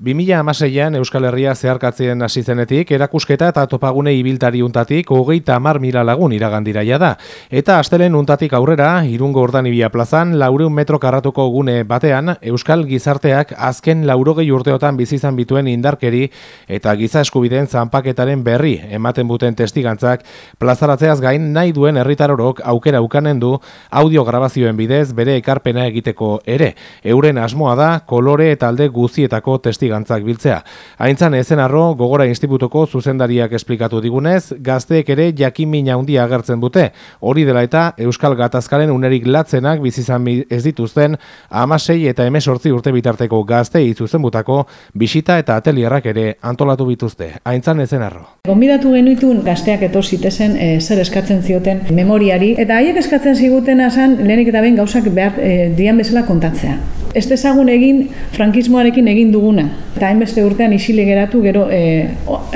2000 amaseian Euskal Herria zeharkatzen hasi zenetik, erakusketa eta topagune ibiltari untatik hogeita amar mila lagun iragandiraia da. Eta astelen untatik aurrera, irungo ordanibia plazan, laureun metro karratuko gune batean, Euskal gizarteak azken laurogei urteotan bizizan bituen indarkeri eta giza eskubideen zanpaketaren berri ematen buten testigantzak, plazaratzeaz gain nahi duen herritarorok aukera ukanen du audio grabazioen bidez bere ekarpena egiteko ere. Euren asmoa da, kolore eta alde guzietako testigantzak testigantzak biltzea. Aintzan ezen arro, gogora institutuko zuzendariak esplikatu digunez, gazteek ere jakin handia agertzen dute. Hori dela eta Euskal Gatazkaren unerik latzenak bizizan ez dituzten amasei eta emesortzi urte bitarteko gazte izuzen butako bisita eta atelierrak ere antolatu bituzte. Aintzan ezen arro. Gombidatu genuitun gazteak eto zitezen e, zer eskatzen zioten memoriari, eta haiek eskatzen ziguten asan lehenik eta behin gauzak behar e, dian bezala kontatzea. Ez dezagun egin frankismoarekin egin duguna, Eta hainbeste urtean isile geratu gero e,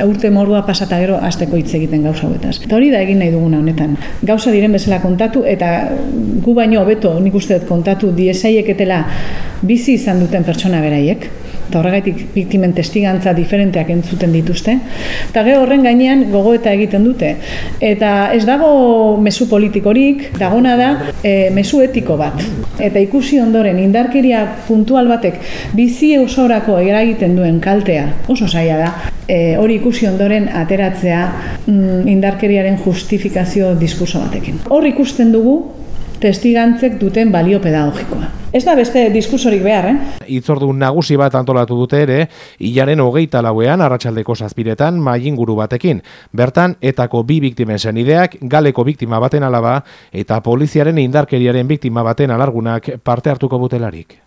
urte mordua pasata gero azteko hitz egiten gauza hauetaz. Eta hori da egin nahi duguna honetan. Gauza diren bezala kontatu eta gu baino hobeto nik uste kontatu diesaieketela bizi izan duten pertsona beraiek eta horregaitik biktimen testigantza diferenteak entzuten dituzte. Eta gero horren gainean gogo eta egiten dute. Eta ez dago mezu politikorik, dagona da e, mezu etiko bat. Eta ikusi ondoren indarkeria puntual batek bizi eusorako eragiten duen kaltea oso zaila da. E, hori ikusi ondoren ateratzea mm, indarkeriaren justifikazio diskurso batekin. Hor ikusten dugu testigantzek duten balio pedagogikoa. Ez da beste diskursorik behar, eh? Itzordu nagusi bat antolatu dute ere, hilaren hogeita lauean, arratsaldeko zazpiretan, maien guru batekin. Bertan, etako bi biktimen zenideak, galeko biktima baten alaba, eta poliziaren indarkeriaren biktima baten alargunak parte hartuko butelarik.